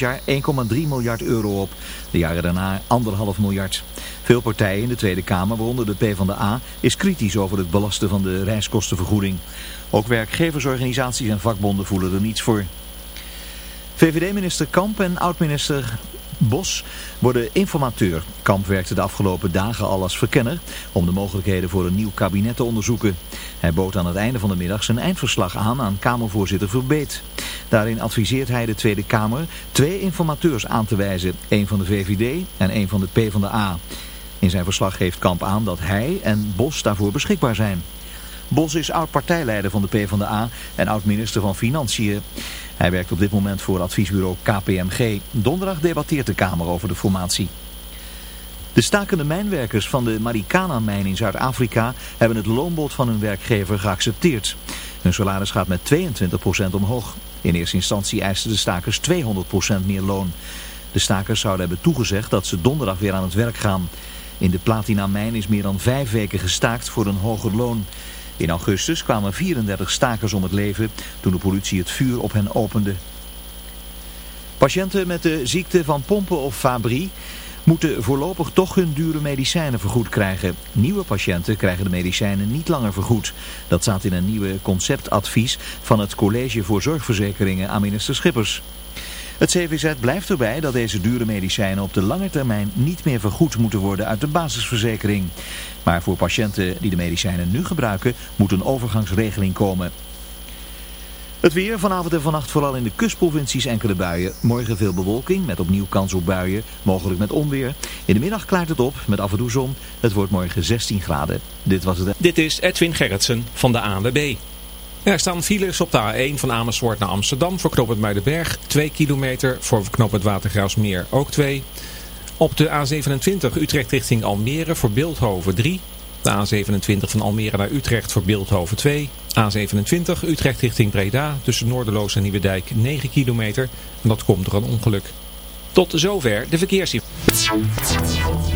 jaar 1,3 miljard euro op. De jaren daarna 1,5 miljard. Veel partijen in de Tweede Kamer, waaronder de PvdA, is kritisch over het belasten van de reiskostenvergoeding. Ook werkgeversorganisaties en vakbonden voelen er niets voor. VVD-minister Kamp en oud-minister Bos worden informateur. Kamp werkte de afgelopen dagen al als verkenner om de mogelijkheden voor een nieuw kabinet te onderzoeken. Hij bood aan het einde van de middag zijn eindverslag aan aan Kamervoorzitter Verbeet. Daarin adviseert hij de Tweede Kamer twee informateurs aan te wijzen. één van de VVD en één van de PvdA. In zijn verslag geeft Kamp aan dat hij en Bos daarvoor beschikbaar zijn. Bos is oud-partijleider van de PvdA en oud-minister van Financiën. Hij werkt op dit moment voor adviesbureau KPMG. Donderdag debatteert de Kamer over de formatie. De stakende mijnwerkers van de Marikana-mijn in Zuid-Afrika hebben het loonbod van hun werkgever geaccepteerd. Hun salaris gaat met 22% omhoog. In eerste instantie eisten de stakers 200% meer loon. De stakers zouden hebben toegezegd dat ze donderdag weer aan het werk gaan. In de Platina-mijn is meer dan vijf weken gestaakt voor een hoger loon. In augustus kwamen 34 stakers om het leven toen de politie het vuur op hen opende. Patiënten met de ziekte van pompen of fabrie moeten voorlopig toch hun dure medicijnen vergoed krijgen. Nieuwe patiënten krijgen de medicijnen niet langer vergoed. Dat staat in een nieuwe conceptadvies van het College voor Zorgverzekeringen aan minister Schippers. Het CVZ blijft erbij dat deze dure medicijnen op de lange termijn niet meer vergoed moeten worden uit de basisverzekering. Maar voor patiënten die de medicijnen nu gebruiken moet een overgangsregeling komen. Het weer vanavond en vannacht vooral in de kustprovincies enkele buien. Morgen veel bewolking met opnieuw kans op buien, mogelijk met onweer. In de middag klaart het op met af en toe zon. Het wordt morgen 16 graden. Dit was het. Dit is Edwin Gerritsen van de ANWB. Er staan files op de A1 van Amersfoort naar Amsterdam voor knooppunt Muidenberg. 2 kilometer voor knooppunt Watergraafsmeer ook 2. Op de A27 Utrecht richting Almere voor Beeldhoven 3. De A27 van Almere naar Utrecht voor Beeldhoven 2. A27 Utrecht richting Breda tussen Noorderloos en Nieuwedijk 9 kilometer. En dat komt door een ongeluk. Tot zover de verkeersinformatie.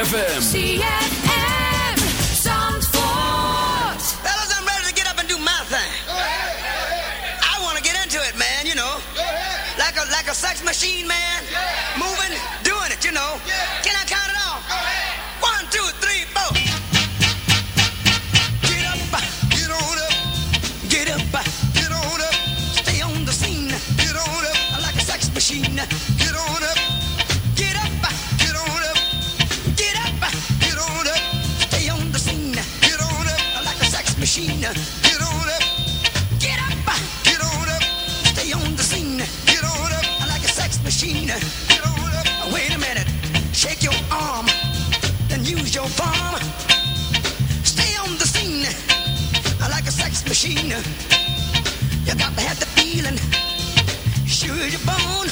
ZFM. ZFM. Zandvoort. Fellas, I'm ready to get up and do my thing. I want to get into it, man, you know. Like a, like a sex machine, man. Moving, doing it, you know. Can I count it off? One, two, three, four. Get up. Get on up. Get up. Get on up. Stay on the scene. Get on up. Like a sex machine. Get on up. Wait a minute. Shake your arm. Then use your palm. Stay on the scene. Like a sex machine. You got to have the feeling. Shoot your bone.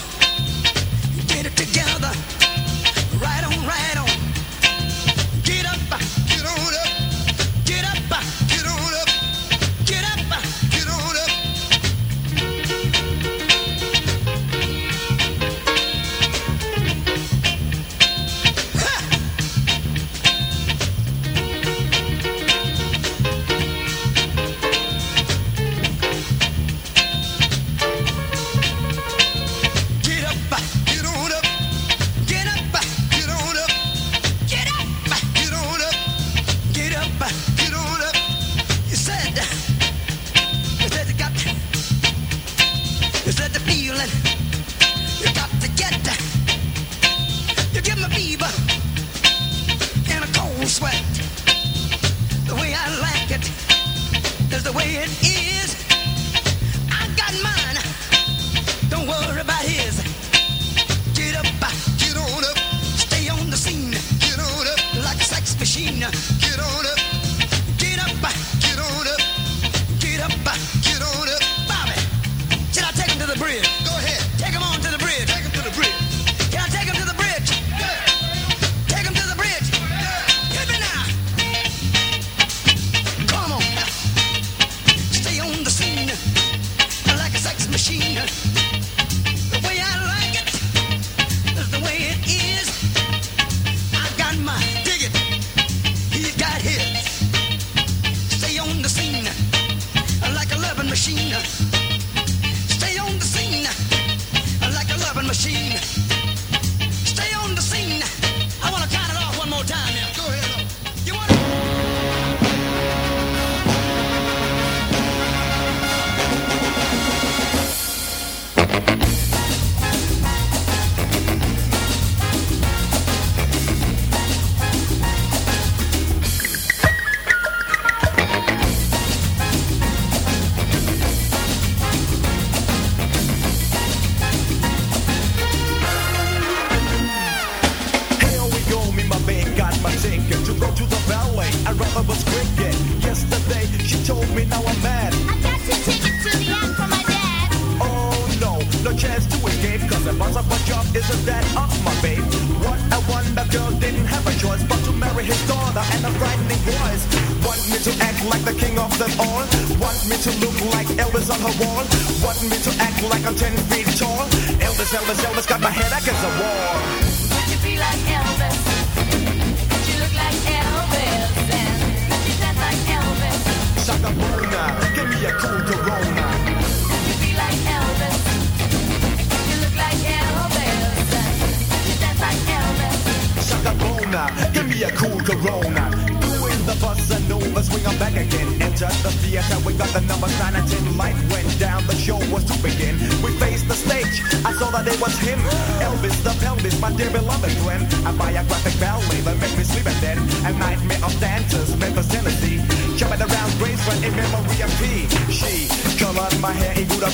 Get it together. Right on, right on.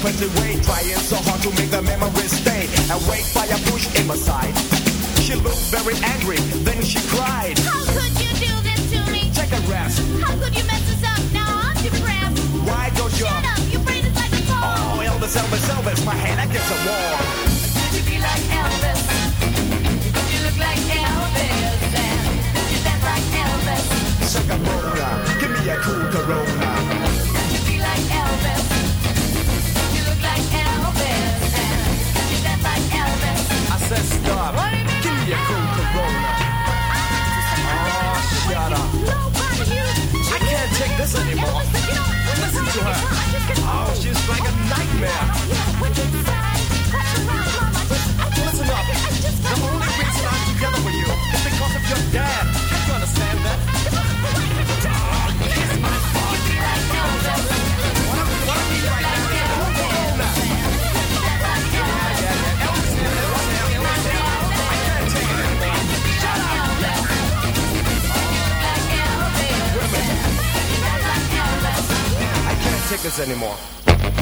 sequence away, try and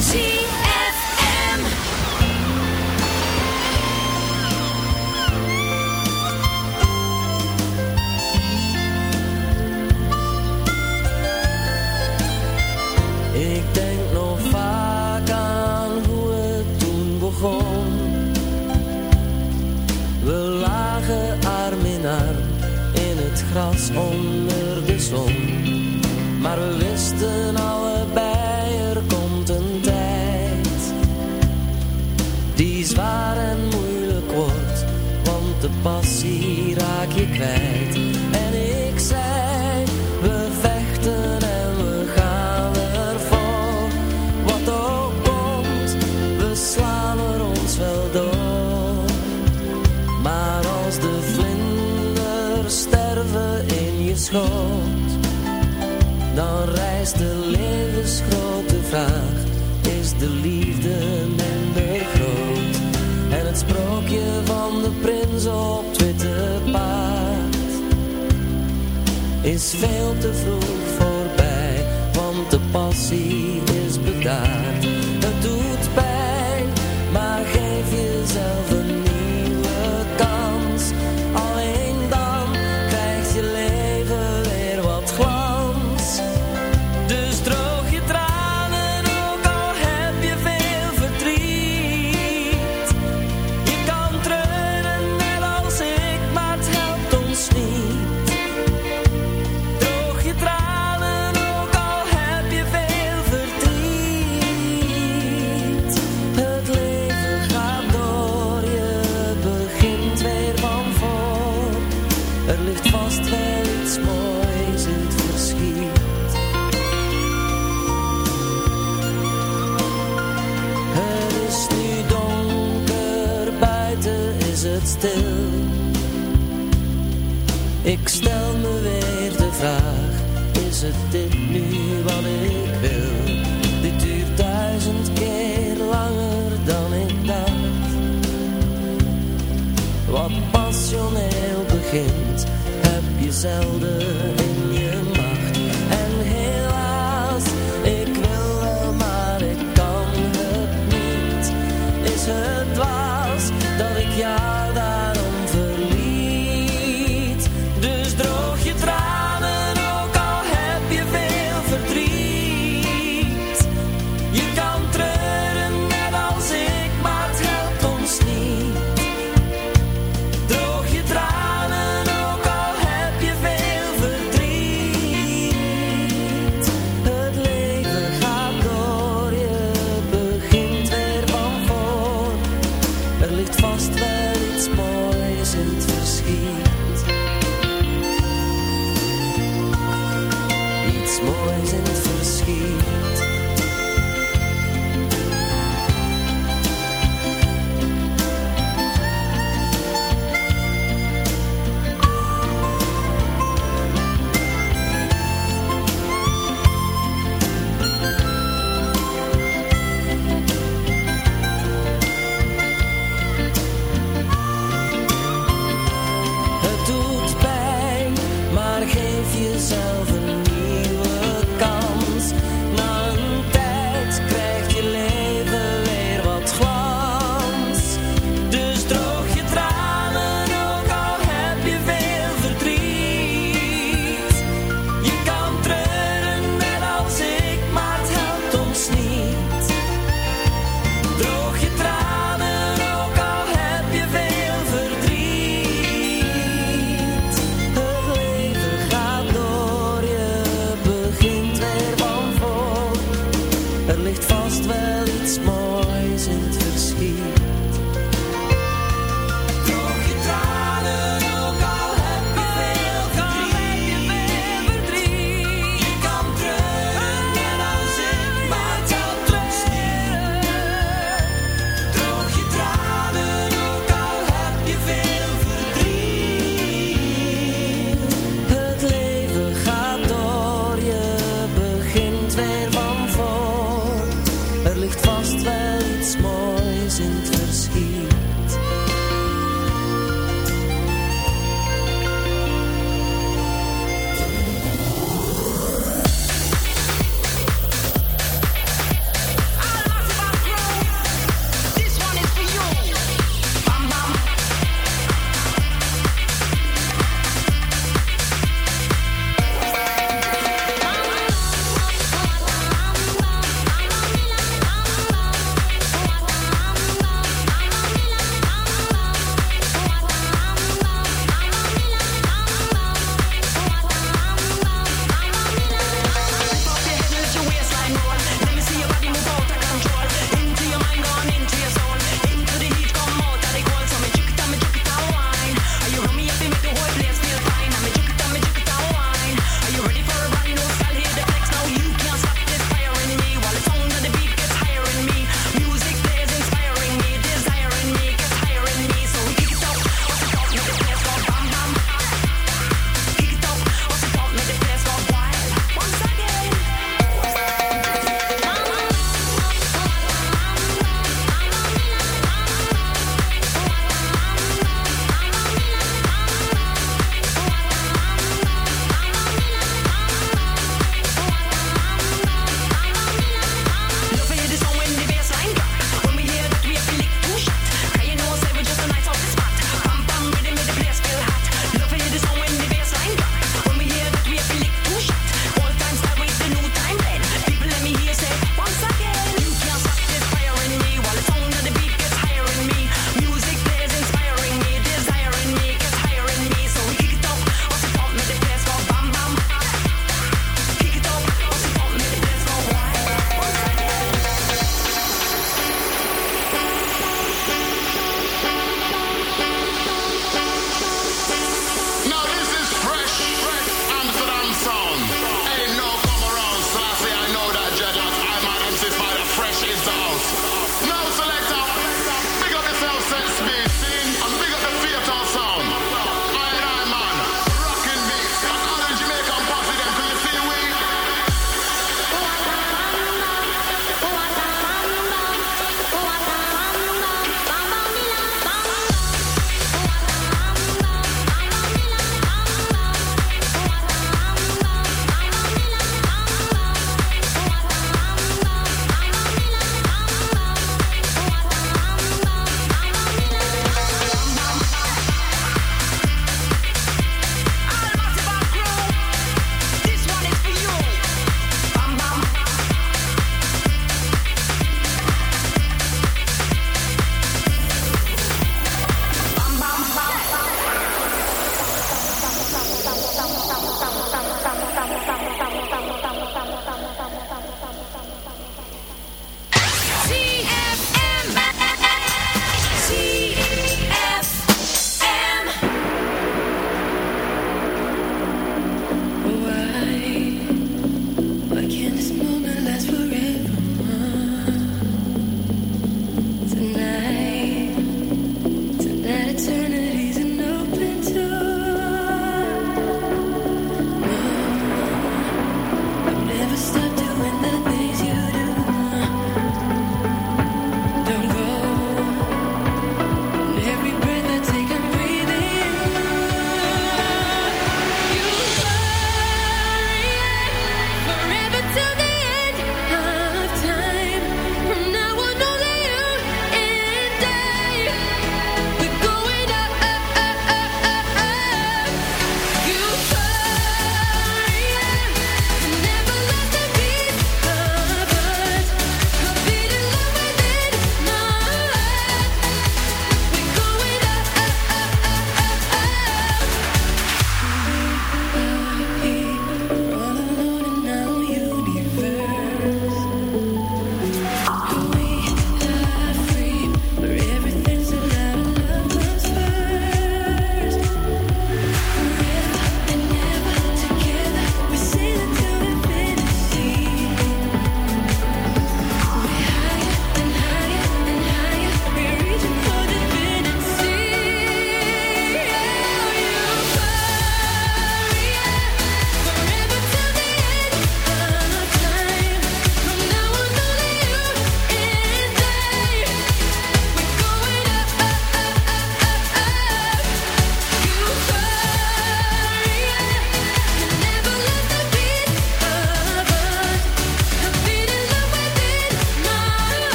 Ik denk nog vaak aan hoe het toen begon. We lagen arm in arm in het gras om. is de liefde minder groot? En het sprookje van de prins op witte paard is veel te vroeg voorbij, want de passie is bedaard Er ligt vast wel iets moois in het verschiet. Het is nu donker, buiten is het stil. Ik stel me weer de vraag, is het dit? zelden.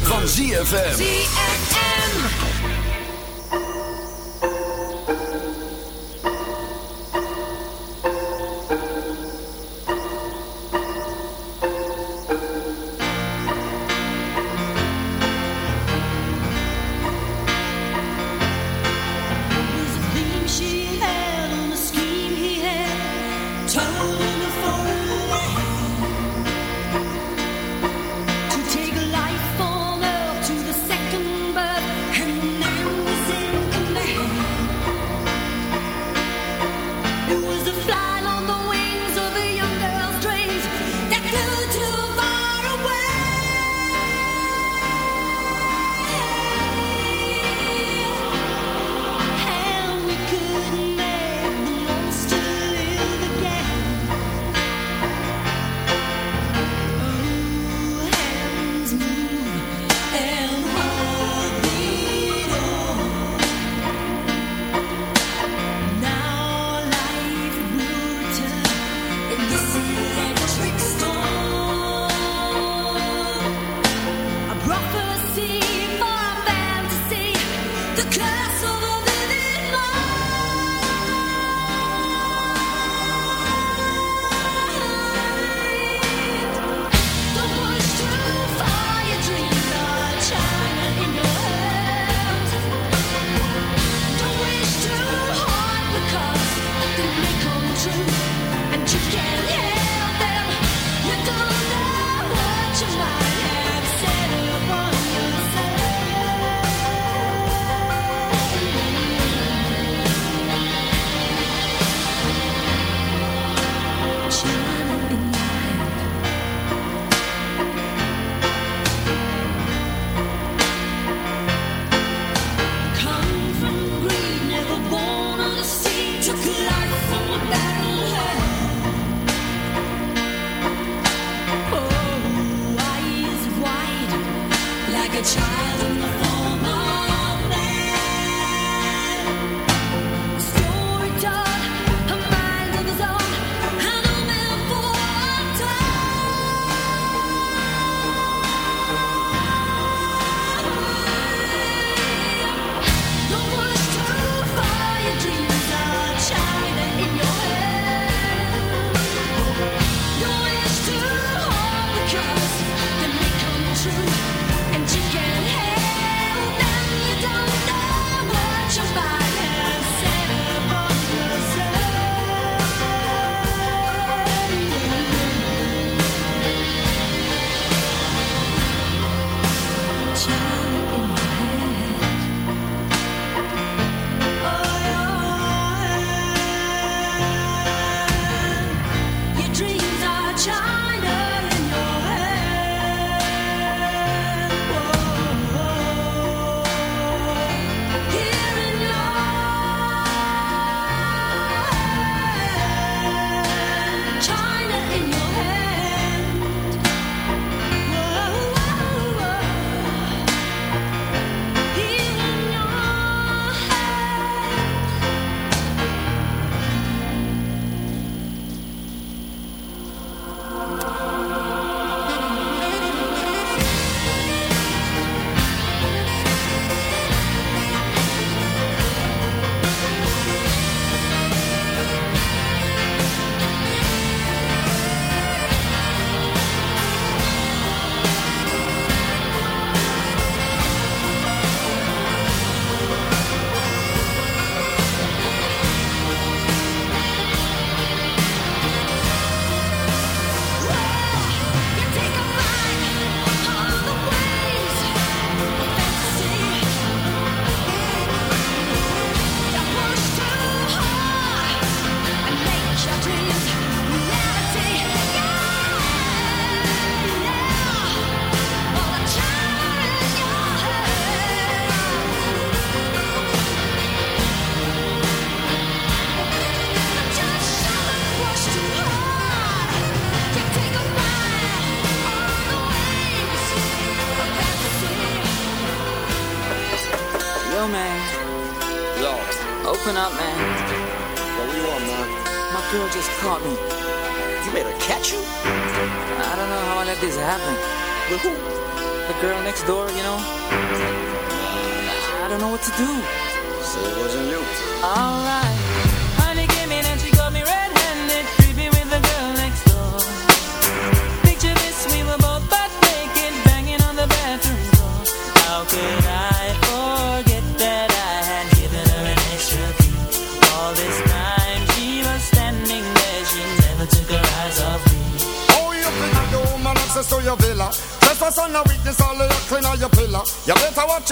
van ZFM.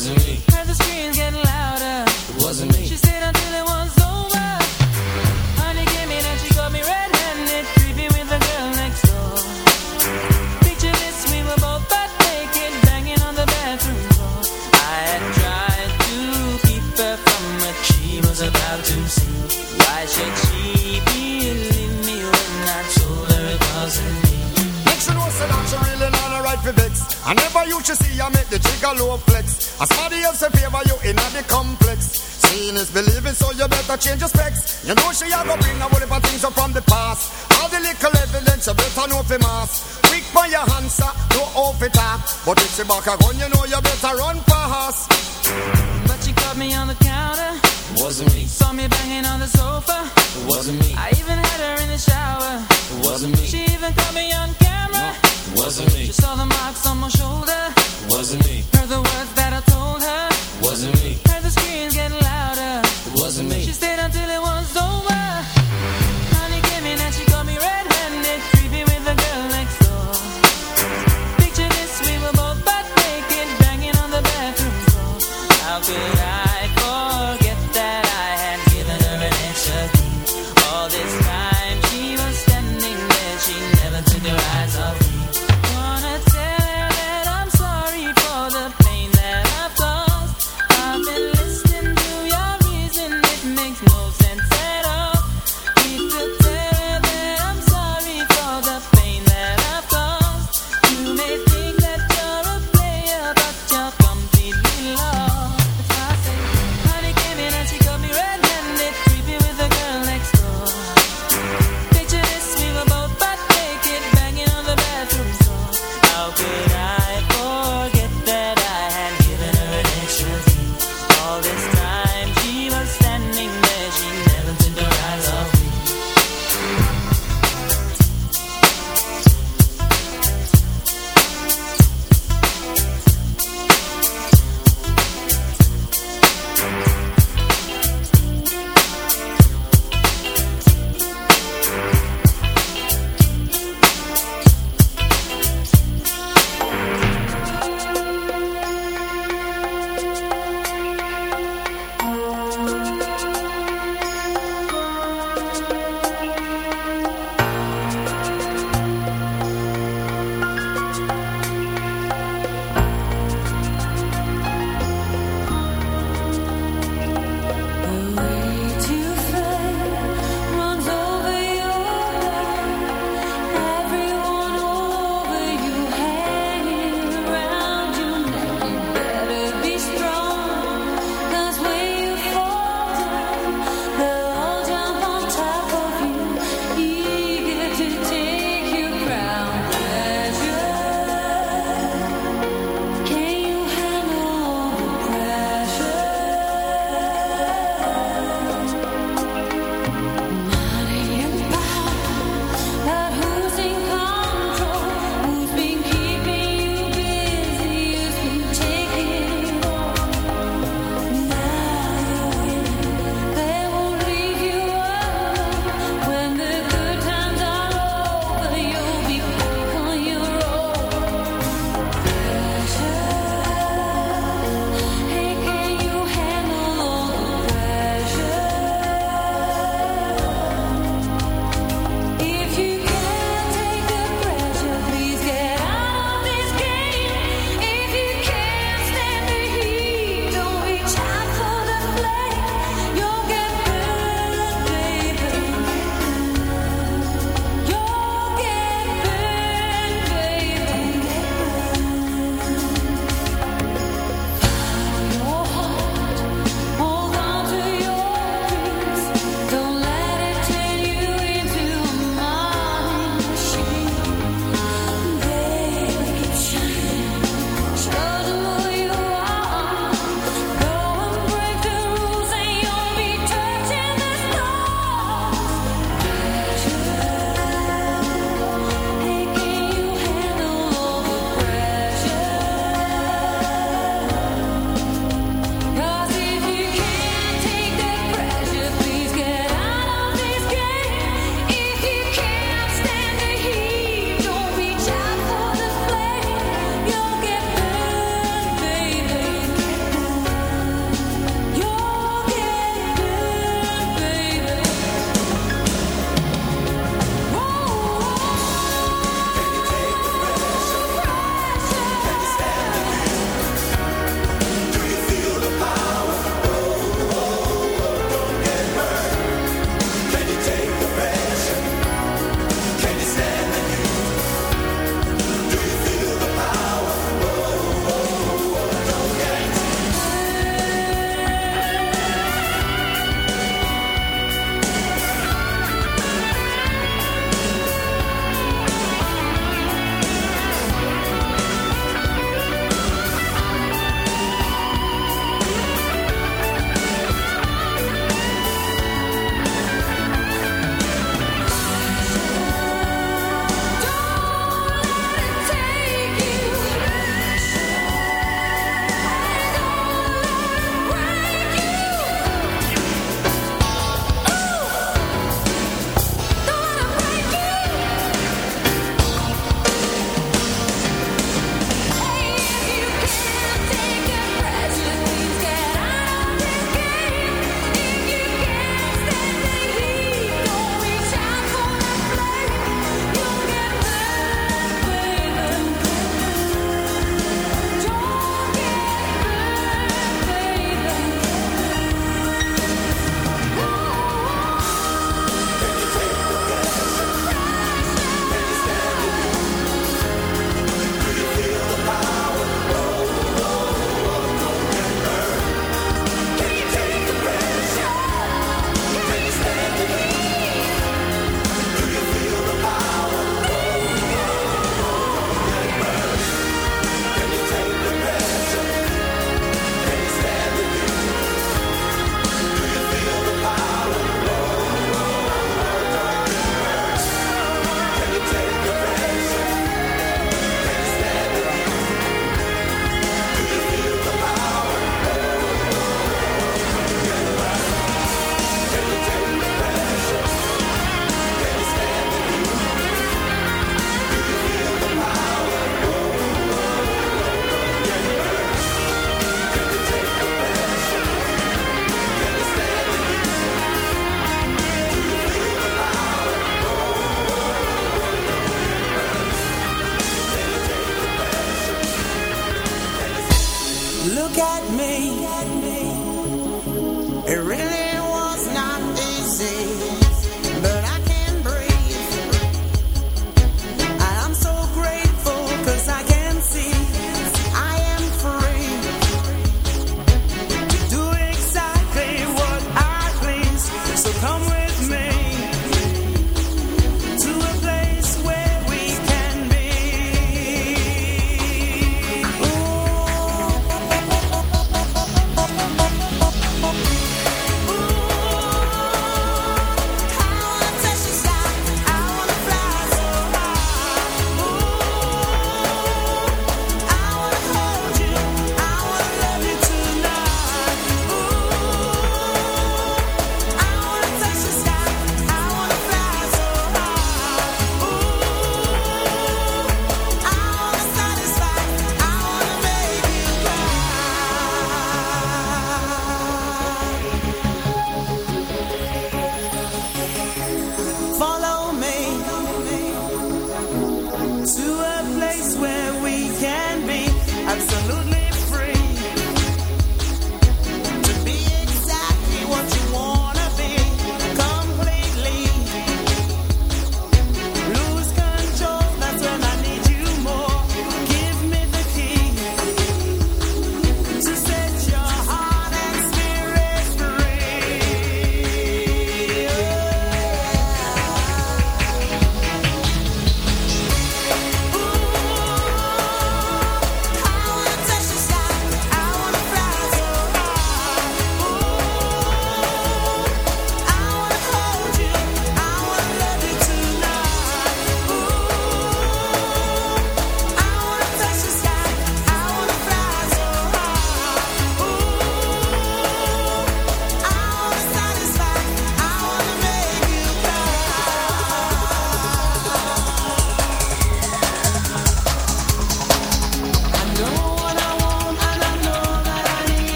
Wasn't me. Heard the screams getting louder. It Wasn't me. She stayed until it was over. Honey came in and she got me red-handed, creepy with the girl next door. Picture this, we were both butt naked, banging on the bathroom door. I had tried to out to sea. Why should she believe me when I told her it wasn't me? Make sure know say that she really not a right for vex. I never you should see I make the trigger low flex. As somebody else in favor you in the complex. Seeing is believing, so you better change your specs. You know she a go bring a whole heap of things up from the past. All the little evidence you better know for mass. Quick by your answer, no off it up. But if she back a gun, you know you better run fast. But she caught me on the counter. Wasn't me. Saw me banging on the sofa. It wasn't me. I even had her in the shower. It wasn't me. She even caught me on camera. It wasn't me. She saw the marks on my shoulder. It wasn't me. Heard the words that I told her. Wasn't me. Heard the screams getting louder. It wasn't me. She stayed until it was over.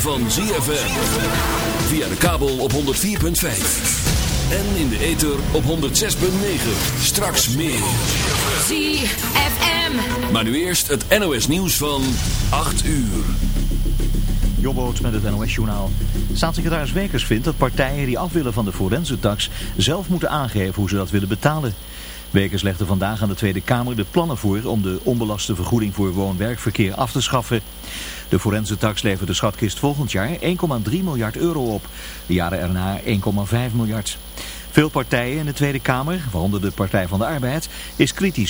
Van ZFM. Via de kabel op 104.5. En in de ether op 106.9. Straks meer. ZFM. Maar nu eerst het NOS nieuws van 8 uur. Jobboot met het NOS-journaal. Staatssecretaris Wekers vindt dat partijen die af willen van de forensentax zelf moeten aangeven hoe ze dat willen betalen. Wekers legde vandaag aan de Tweede Kamer de plannen voor om de onbelaste vergoeding voor woon-werkverkeer af te schaffen. De forensentax levert de schatkist volgend jaar 1,3 miljard euro op. De jaren erna 1,5 miljard. Veel partijen in de Tweede Kamer, waaronder de Partij van de Arbeid, is kritisch